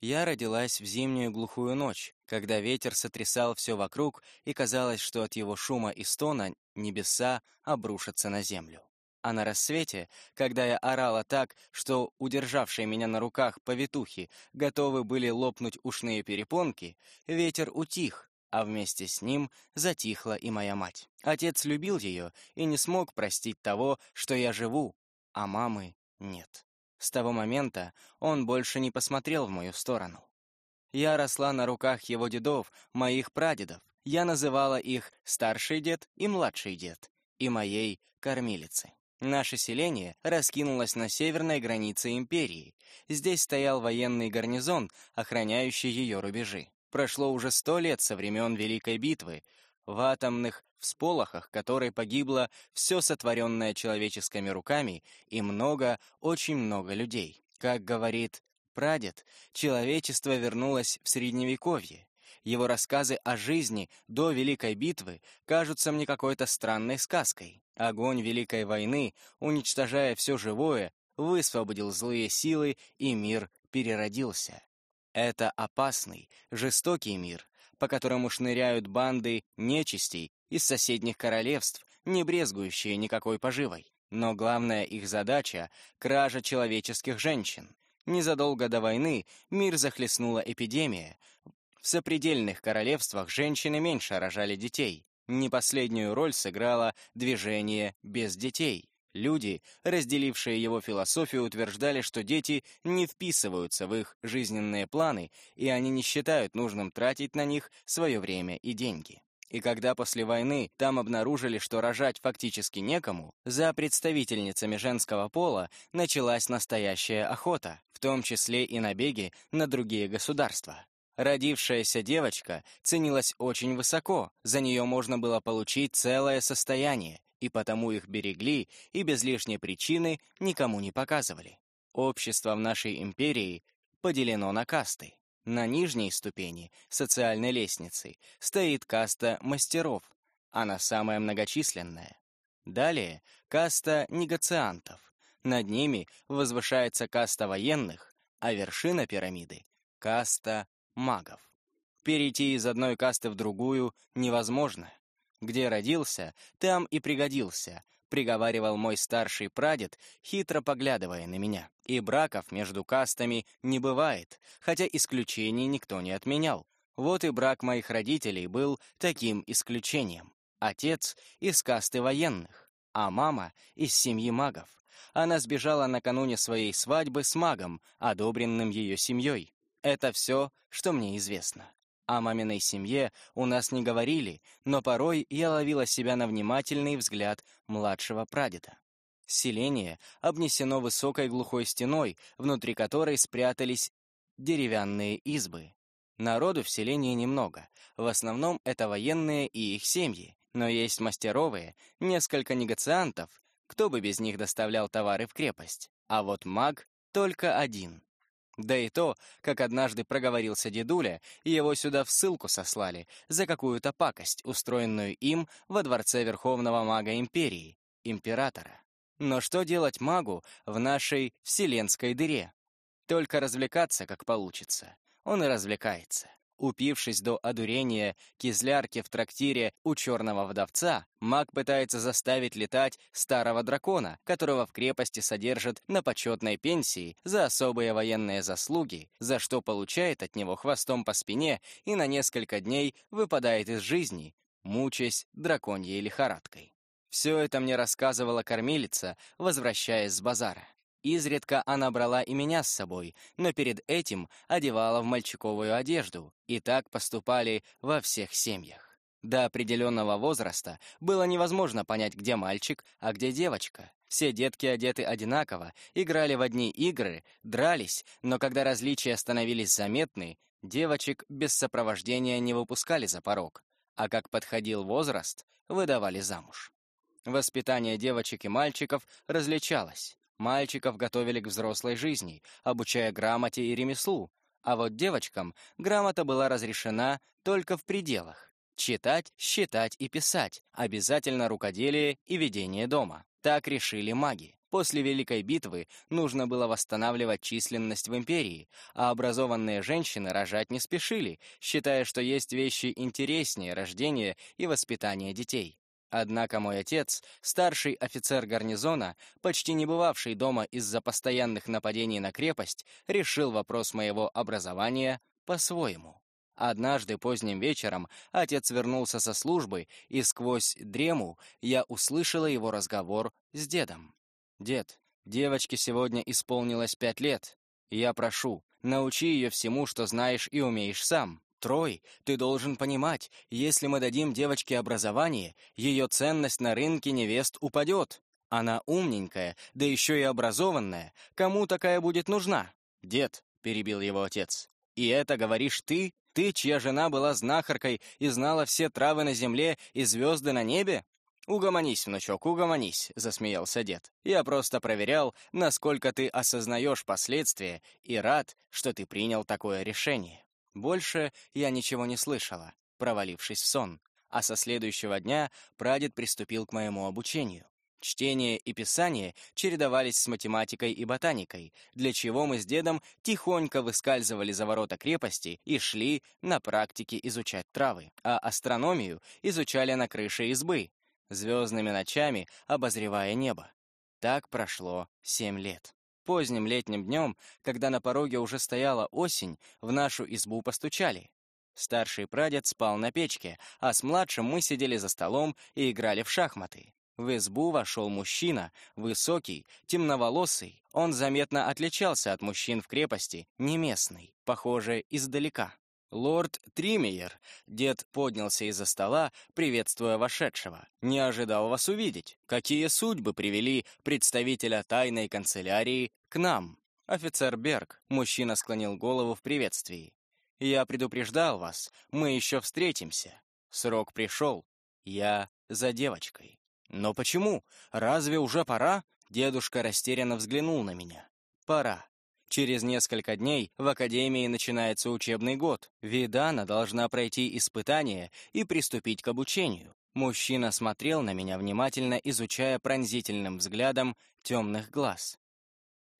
Я родилась в зимнюю глухую ночь, когда ветер сотрясал все вокруг, и казалось, что от его шума и стона небеса обрушатся на землю. А на рассвете, когда я орала так, что удержавшие меня на руках повитухи готовы были лопнуть ушные перепонки, ветер утих, а вместе с ним затихла и моя мать. Отец любил ее и не смог простить того, что я живу, а мамы нет. С того момента он больше не посмотрел в мою сторону. Я росла на руках его дедов, моих прадедов. Я называла их старший дед и младший дед, и моей кормилицы. Наше селение раскинулось на северной границе империи. Здесь стоял военный гарнизон, охраняющий ее рубежи. Прошло уже сто лет со времен Великой битвы, в атомных всполохах которой погибло все сотворенное человеческими руками и много, очень много людей. Как говорит прадед, человечество вернулось в Средневековье. Его рассказы о жизни до Великой битвы кажутся мне какой-то странной сказкой. Огонь Великой войны, уничтожая все живое, высвободил злые силы, и мир переродился. Это опасный, жестокий мир, по которому шныряют банды нечистей из соседних королевств, не брезгующие никакой поживой. Но главная их задача — кража человеческих женщин. Незадолго до войны мир захлестнула эпидемия. В сопредельных королевствах женщины меньше рожали детей. Не последнюю роль сыграло движение без детей. Люди, разделившие его философию, утверждали, что дети не вписываются в их жизненные планы, и они не считают нужным тратить на них свое время и деньги. И когда после войны там обнаружили, что рожать фактически некому, за представительницами женского пола началась настоящая охота, в том числе и набеги на другие государства. Родившаяся девочка ценилась очень высоко, за нее можно было получить целое состояние, и потому их берегли и без лишней причины никому не показывали. Общество в нашей империи поделено на касты. На нижней ступени социальной лестницы стоит каста мастеров, она самая многочисленная. Далее каста негациантов. Над ними возвышается каста военных, а вершина пирамиды — каста магов. Перейти из одной касты в другую невозможно. Где родился, там и пригодился, приговаривал мой старший прадед, хитро поглядывая на меня. И браков между кастами не бывает, хотя исключений никто не отменял. Вот и брак моих родителей был таким исключением. Отец из касты военных, а мама из семьи магов. Она сбежала накануне своей свадьбы с магом, одобренным ее семьей. Это все, что мне известно. О маминой семье у нас не говорили, но порой я ловила себя на внимательный взгляд младшего прадеда. Селение обнесено высокой глухой стеной, внутри которой спрятались деревянные избы. Народу в селении немного, в основном это военные и их семьи, но есть мастеровые, несколько негациантов, кто бы без них доставлял товары в крепость. А вот маг только один. Да и то, как однажды проговорился дедуля, и его сюда в ссылку сослали за какую-то пакость, устроенную им во дворце Верховного Мага Империи, Императора. Но что делать магу в нашей вселенской дыре? Только развлекаться, как получится. Он и развлекается. Упившись до одурения кизлярки в трактире у черного вдовца, маг пытается заставить летать старого дракона, которого в крепости содержат на почетной пенсии за особые военные заслуги, за что получает от него хвостом по спине и на несколько дней выпадает из жизни, мучаясь драконьей лихорадкой. Все это мне рассказывала кормилица, возвращаясь с базара. Изредка она брала и меня с собой, но перед этим одевала в мальчиковую одежду, и так поступали во всех семьях. До определенного возраста было невозможно понять, где мальчик, а где девочка. Все детки одеты одинаково, играли в одни игры, дрались, но когда различия становились заметны, девочек без сопровождения не выпускали за порог, а как подходил возраст, выдавали замуж. Воспитание девочек и мальчиков различалось. Мальчиков готовили к взрослой жизни, обучая грамоте и ремеслу, а вот девочкам грамота была разрешена только в пределах. Читать, считать и писать, обязательно рукоделие и ведение дома. Так решили маги. После Великой битвы нужно было восстанавливать численность в империи, а образованные женщины рожать не спешили, считая, что есть вещи интереснее рождения и воспитания детей. Однако мой отец, старший офицер гарнизона, почти не бывавший дома из-за постоянных нападений на крепость, решил вопрос моего образования по-своему. Однажды поздним вечером отец вернулся со службы, и сквозь дрему я услышала его разговор с дедом. «Дед, девочке сегодня исполнилось пять лет. Я прошу, научи ее всему, что знаешь и умеешь сам. Трой, ты должен понимать, если мы дадим девочке образование, ее ценность на рынке невест упадет. Она умненькая, да еще и образованная. Кому такая будет нужна? Дед, — перебил его отец, — и это говоришь ты? Ты, чья жена была знахаркой и знала все травы на земле и звезды на небе? «Угомонись, внучок, угомонись», — засмеялся дед. «Я просто проверял, насколько ты осознаешь последствия и рад, что ты принял такое решение». Больше я ничего не слышала, провалившись в сон, а со следующего дня прадед приступил к моему обучению. Чтение и писание чередовались с математикой и ботаникой, для чего мы с дедом тихонько выскальзывали за ворота крепости и шли на практике изучать травы, а астрономию изучали на крыше избы, звездными ночами обозревая небо. Так прошло семь лет. Поздним летним днем, когда на пороге уже стояла осень, в нашу избу постучали. Старший прадед спал на печке, а с младшим мы сидели за столом и играли в шахматы. В избу вошел мужчина, высокий, темноволосый. Он заметно отличался от мужчин в крепости, не местный, похоже, издалека. «Лорд Тримейер», дед поднялся из-за стола, приветствуя вошедшего. «Не ожидал вас увидеть. Какие судьбы привели представителя тайной канцелярии к нам?» «Офицер Берг», мужчина склонил голову в приветствии. «Я предупреждал вас, мы еще встретимся. Срок пришел. Я за девочкой». «Но почему? Разве уже пора?» Дедушка растерянно взглянул на меня. «Пора. Через несколько дней в Академии начинается учебный год. Видана должна пройти испытание и приступить к обучению. Мужчина смотрел на меня внимательно, изучая пронзительным взглядом темных глаз.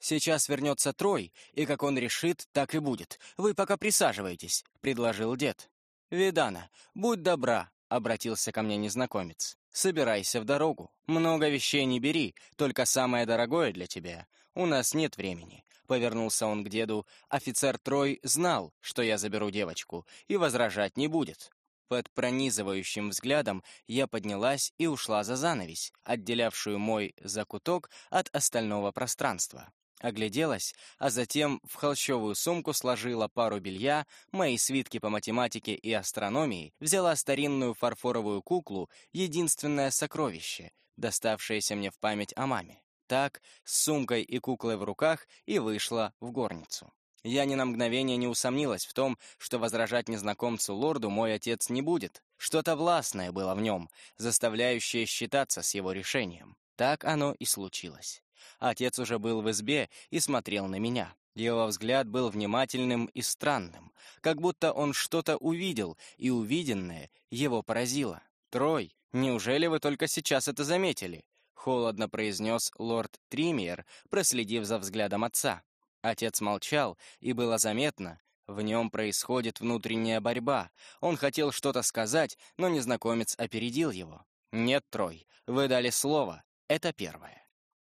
«Сейчас вернется Трой, и как он решит, так и будет. Вы пока присаживайтесь», — предложил дед. «Видана, будь добра», — обратился ко мне незнакомец. «Собирайся в дорогу. Много вещей не бери, только самое дорогое для тебя. У нас нет времени. Повернулся он к деду. Офицер Трой знал, что я заберу девочку, и возражать не будет. Под пронизывающим взглядом я поднялась и ушла за занавесь, отделявшую мой закуток от остального пространства. Огляделась, а затем в холщовую сумку сложила пару белья, мои свитки по математике и астрономии, взяла старинную фарфоровую куклу, единственное сокровище, доставшееся мне в память о маме так, с сумкой и куклой в руках, и вышла в горницу. Я ни на мгновение не усомнилась в том, что возражать незнакомцу-лорду мой отец не будет. Что-то властное было в нем, заставляющее считаться с его решением. Так оно и случилось. Отец уже был в избе и смотрел на меня. Его взгляд был внимательным и странным, как будто он что-то увидел, и увиденное его поразило. «Трой, неужели вы только сейчас это заметили?» холодно произнес лорд Тримиер, проследив за взглядом отца. Отец молчал, и было заметно, в нем происходит внутренняя борьба. Он хотел что-то сказать, но незнакомец опередил его. «Нет, Трой, вы дали слово. Это первое.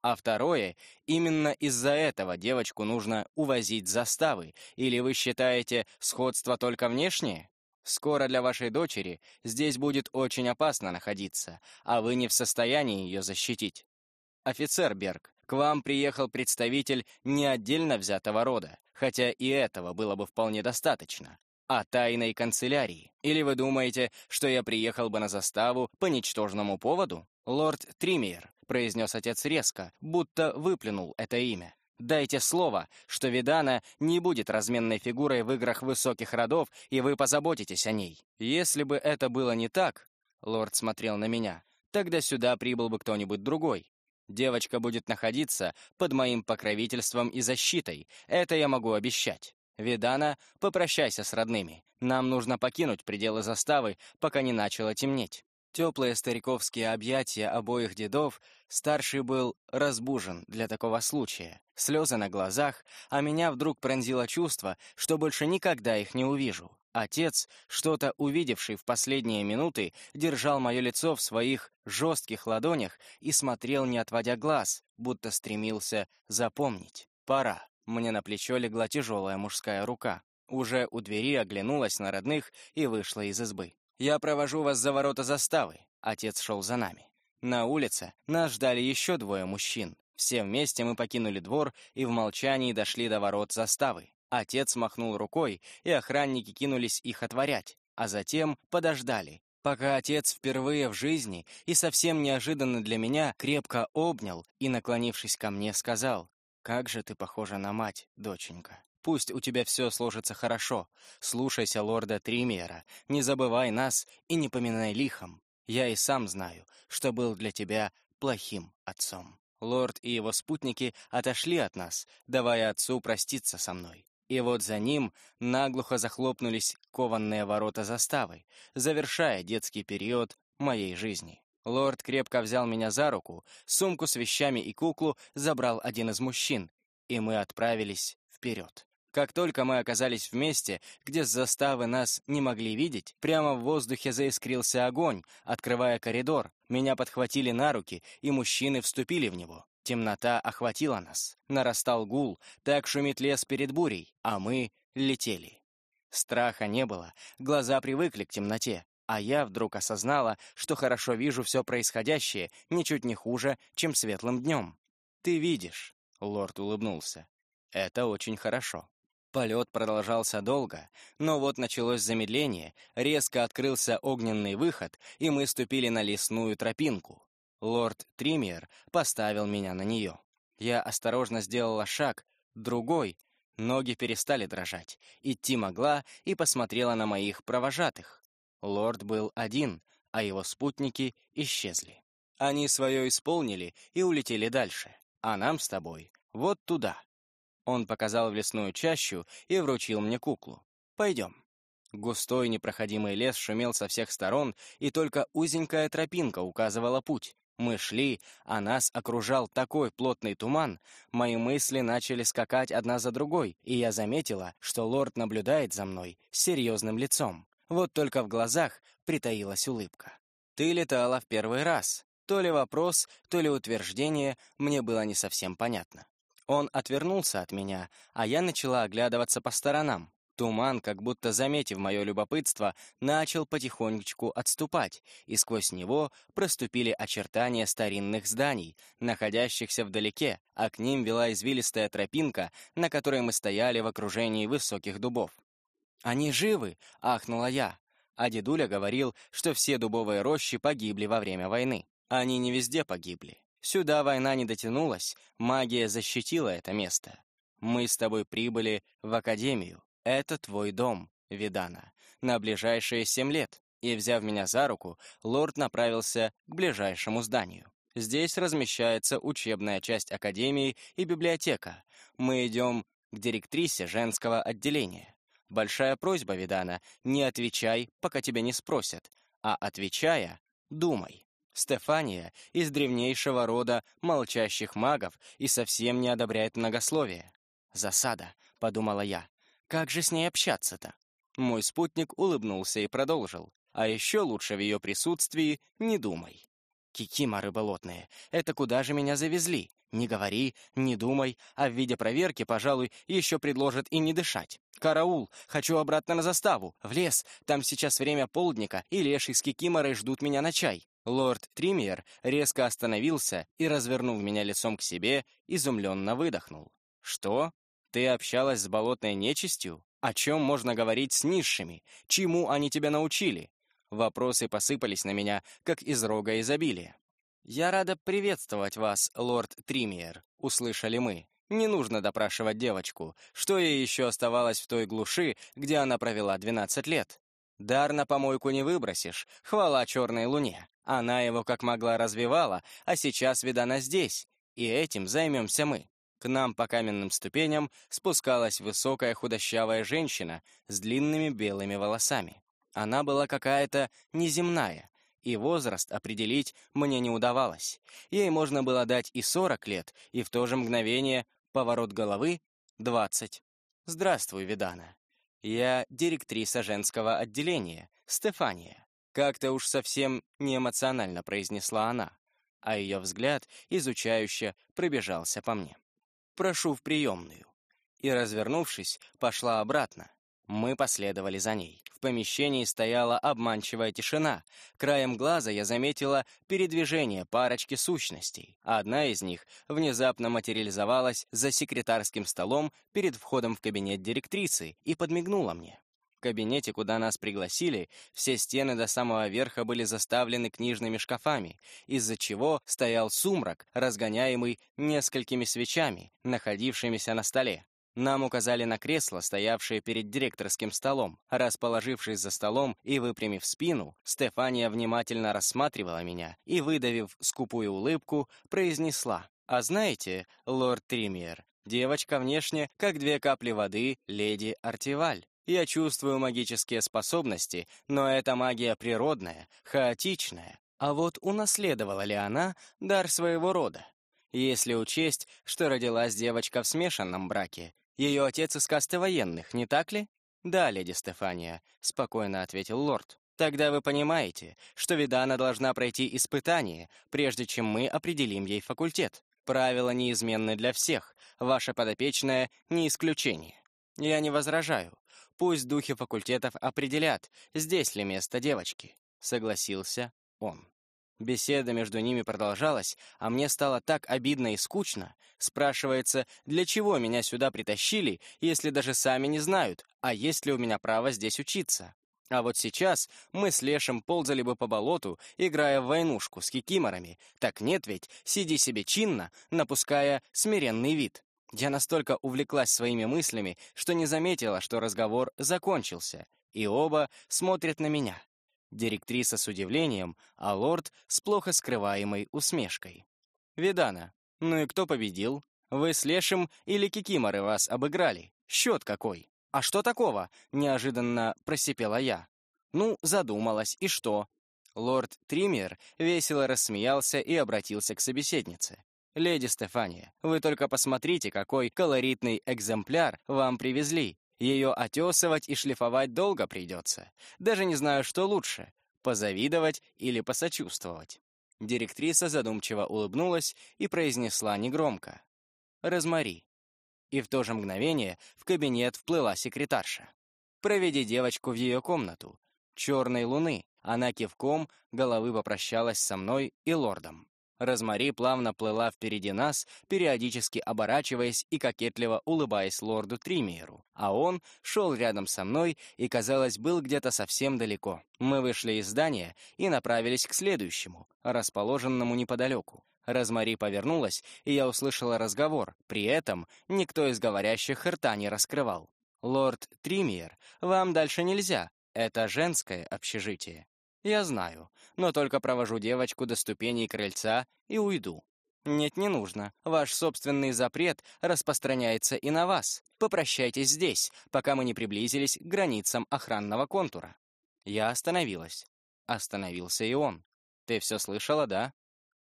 А второе, именно из-за этого девочку нужно увозить заставы, или вы считаете сходство только внешнее? Скоро для вашей дочери здесь будет очень опасно находиться, а вы не в состоянии ее защитить. Офицер Берг, к вам приехал представитель не отдельно взятого рода, хотя и этого было бы вполне достаточно, а тайной канцелярии. Или вы думаете, что я приехал бы на заставу по ничтожному поводу? Лорд Тримиер, произнес отец резко, будто выплюнул это имя. Дайте слово, что Видана не будет разменной фигурой в играх высоких родов, и вы позаботитесь о ней. Если бы это было не так, лорд смотрел на меня, тогда сюда прибыл бы кто-нибудь другой. Девочка будет находиться под моим покровительством и защитой, это я могу обещать. Видана, попрощайся с родными. Нам нужно покинуть пределы заставы, пока не начало темнеть. Теплые стариковские объятия обоих дедов, старший был разбужен для такого случая. Слезы на глазах, а меня вдруг пронзило чувство, что больше никогда их не увижу. Отец, что-то увидевший в последние минуты, держал мое лицо в своих жестких ладонях и смотрел, не отводя глаз, будто стремился запомнить. «Пора». Мне на плечо легла тяжелая мужская рука. Уже у двери оглянулась на родных и вышла из избы. «Я провожу вас за ворота заставы». Отец шел за нами. На улице нас ждали еще двое мужчин. Все вместе мы покинули двор и в молчании дошли до ворот заставы. Отец махнул рукой, и охранники кинулись их отворять, а затем подождали, пока отец впервые в жизни и совсем неожиданно для меня крепко обнял и, наклонившись ко мне, сказал, «Как же ты похожа на мать, доченька». Пусть у тебя все сложится хорошо. Слушайся лорда Тримиера, не забывай нас и не поминай лихом. Я и сам знаю, что был для тебя плохим отцом». Лорд и его спутники отошли от нас, давая отцу проститься со мной. И вот за ним наглухо захлопнулись кованные ворота заставы, завершая детский период моей жизни. Лорд крепко взял меня за руку, сумку с вещами и куклу забрал один из мужчин, и мы отправились вперед. Как только мы оказались в месте, где с заставы нас не могли видеть, прямо в воздухе заискрился огонь, открывая коридор. Меня подхватили на руки, и мужчины вступили в него. Темнота охватила нас. Нарастал гул, так шумит лес перед бурей, а мы летели. Страха не было, глаза привыкли к темноте, а я вдруг осознала, что хорошо вижу все происходящее, ничуть не хуже, чем светлым днем. «Ты видишь», — лорд улыбнулся. «Это очень хорошо». Полет продолжался долго, но вот началось замедление, резко открылся огненный выход, и мы ступили на лесную тропинку. Лорд Триммер поставил меня на нее. Я осторожно сделала шаг, другой, ноги перестали дрожать, идти могла и посмотрела на моих провожатых. Лорд был один, а его спутники исчезли. Они свое исполнили и улетели дальше, а нам с тобой вот туда. Он показал в лесную чащу и вручил мне куклу. «Пойдем». Густой непроходимый лес шумел со всех сторон, и только узенькая тропинка указывала путь. Мы шли, а нас окружал такой плотный туман, мои мысли начали скакать одна за другой, и я заметила, что лорд наблюдает за мной с серьезным лицом. Вот только в глазах притаилась улыбка. «Ты летала в первый раз». То ли вопрос, то ли утверждение, мне было не совсем понятно. Он отвернулся от меня, а я начала оглядываться по сторонам. Туман, как будто заметив мое любопытство, начал потихонечку отступать, и сквозь него проступили очертания старинных зданий, находящихся вдалеке, а к ним вела извилистая тропинка, на которой мы стояли в окружении высоких дубов. «Они живы!» — ахнула я. А дедуля говорил, что все дубовые рощи погибли во время войны. Они не везде погибли. Сюда война не дотянулась, магия защитила это место. Мы с тобой прибыли в Академию. Это твой дом, Видана, на ближайшие семь лет. И, взяв меня за руку, лорд направился к ближайшему зданию. Здесь размещается учебная часть Академии и библиотека. Мы идем к директрисе женского отделения. Большая просьба, Видана, не отвечай, пока тебя не спросят, а отвечая, думай. Стефания из древнейшего рода молчащих магов и совсем не одобряет многословие. «Засада», — подумала я. «Как же с ней общаться-то?» Мой спутник улыбнулся и продолжил. «А еще лучше в ее присутствии не думай». «Кикиморы болотные, это куда же меня завезли? Не говори, не думай, а в виде проверки, пожалуй, еще предложат и не дышать. Караул, хочу обратно на заставу, в лес, там сейчас время полдника, и леший с кикиморой ждут меня на чай. Лорд Триммер резко остановился и, развернув меня лицом к себе, изумленно выдохнул. «Что? Ты общалась с болотной нечистью? О чем можно говорить с низшими? Чему они тебя научили?» Вопросы посыпались на меня, как из рога изобилия. «Я рада приветствовать вас, лорд Триммер», — услышали мы. Не нужно допрашивать девочку, что ей еще оставалось в той глуши, где она провела 12 лет. Дар на помойку не выбросишь, хвала черной луне. Она его как могла развивала, а сейчас видана здесь, и этим займемся мы. К нам по каменным ступеням спускалась высокая худощавая женщина с длинными белыми волосами. Она была какая-то неземная, и возраст определить мне не удавалось. Ей можно было дать и 40 лет, и в то же мгновение поворот головы — 20. «Здравствуй, Видана. Я директриса женского отделения, Стефания». Как-то уж совсем неэмоционально произнесла она, а ее взгляд изучающе пробежался по мне. «Прошу в приемную». И, развернувшись, пошла обратно. Мы последовали за ней. В помещении стояла обманчивая тишина. Краем глаза я заметила передвижение парочки сущностей. Одна из них внезапно материализовалась за секретарским столом перед входом в кабинет директрисы и подмигнула мне. В кабинете, куда нас пригласили, все стены до самого верха были заставлены книжными шкафами, из-за чего стоял сумрак, разгоняемый несколькими свечами, находившимися на столе. Нам указали на кресло, стоявшее перед директорским столом. Расположившись за столом и выпрямив спину, Стефания внимательно рассматривала меня и, выдавив скупую улыбку, произнесла. «А знаете, лорд Триммер, девочка внешне, как две капли воды, леди Артиваль. Я чувствую магические способности, но эта магия природная, хаотичная. А вот унаследовала ли она дар своего рода? Если учесть, что родилась девочка в смешанном браке, ее отец из касты военных, не так ли? Да, леди Стефания, спокойно ответил лорд. Тогда вы понимаете, что Видана должна пройти испытание, прежде чем мы определим ей факультет. Правила неизменны для всех, ваша подопечная — не исключение. Я не возражаю. Пусть духи факультетов определят, здесь ли место девочки. Согласился он. Беседа между ними продолжалась, а мне стало так обидно и скучно. Спрашивается, для чего меня сюда притащили, если даже сами не знают, а есть ли у меня право здесь учиться. А вот сейчас мы с Лешем ползали бы по болоту, играя в войнушку с кикиморами. Так нет ведь, сиди себе чинно, напуская смиренный вид. Я настолько увлеклась своими мыслями, что не заметила, что разговор закончился, и оба смотрят на меня. Директриса с удивлением, а лорд с плохо скрываемой усмешкой. «Видана, ну и кто победил? Вы с Лешим или Кикиморы вас обыграли? Счет какой?» «А что такого?» — неожиданно просипела я. «Ну, задумалась, и что?» Лорд Триммер весело рассмеялся и обратился к собеседнице. «Леди Стефания, вы только посмотрите, какой колоритный экземпляр вам привезли. Ее отесывать и шлифовать долго придется. Даже не знаю, что лучше — позавидовать или посочувствовать». Директриса задумчиво улыбнулась и произнесла негромко. «Розмари». И в то же мгновение в кабинет вплыла секретарша. «Проведи девочку в ее комнату. Черной луны». Она кивком головы попрощалась со мной и лордом. Розмари плавно плыла впереди нас, периодически оборачиваясь и кокетливо улыбаясь лорду Тримиеру, а он шел рядом со мной и, казалось, был где-то совсем далеко. Мы вышли из здания и направились к следующему, расположенному неподалеку. Розмари повернулась, и я услышала разговор. При этом никто из говорящих рта не раскрывал. «Лорд Тримиер, вам дальше нельзя. Это женское общежитие». «Я знаю, но только провожу девочку до ступеней крыльца и уйду». «Нет, не нужно. Ваш собственный запрет распространяется и на вас. Попрощайтесь здесь, пока мы не приблизились к границам охранного контура». Я остановилась. Остановился и он. «Ты все слышала, да?»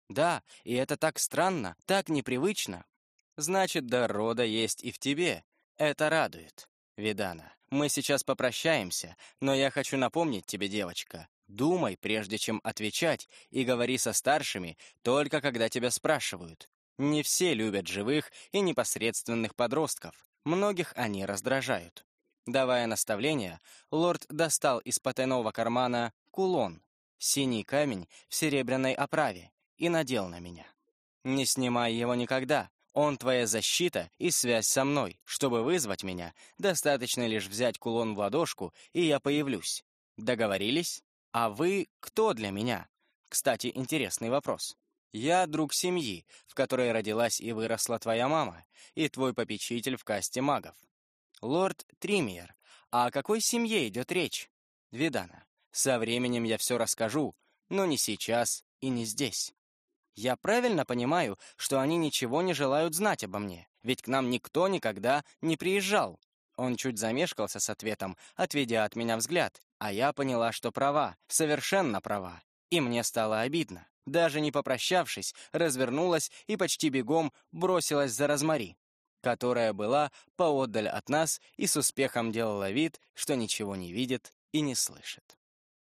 «Да, и это так странно, так непривычно». «Значит, до рода есть и в тебе. Это радует. Видана, мы сейчас попрощаемся, но я хочу напомнить тебе, девочка, Думай, прежде чем отвечать, и говори со старшими только когда тебя спрашивают. Не все любят живых и непосредственных подростков. Многих они раздражают. Давая наставление, лорд достал из потайного кармана кулон, синий камень в серебряной оправе, и надел на меня. Не снимай его никогда. Он твоя защита и связь со мной. Чтобы вызвать меня, достаточно лишь взять кулон в ладошку, и я появлюсь. Договорились? «А вы кто для меня?» Кстати, интересный вопрос. «Я друг семьи, в которой родилась и выросла твоя мама, и твой попечитель в касте магов. Лорд Тримиер, а о какой семье идет речь?» «Видана, со временем я все расскажу, но не сейчас и не здесь. Я правильно понимаю, что они ничего не желают знать обо мне, ведь к нам никто никогда не приезжал». Он чуть замешкался с ответом, отведя от меня взгляд, а я поняла, что права, совершенно права. И мне стало обидно. Даже не попрощавшись, развернулась и почти бегом бросилась за Розмари, которая была поотдаль от нас и с успехом делала вид, что ничего не видит и не слышит.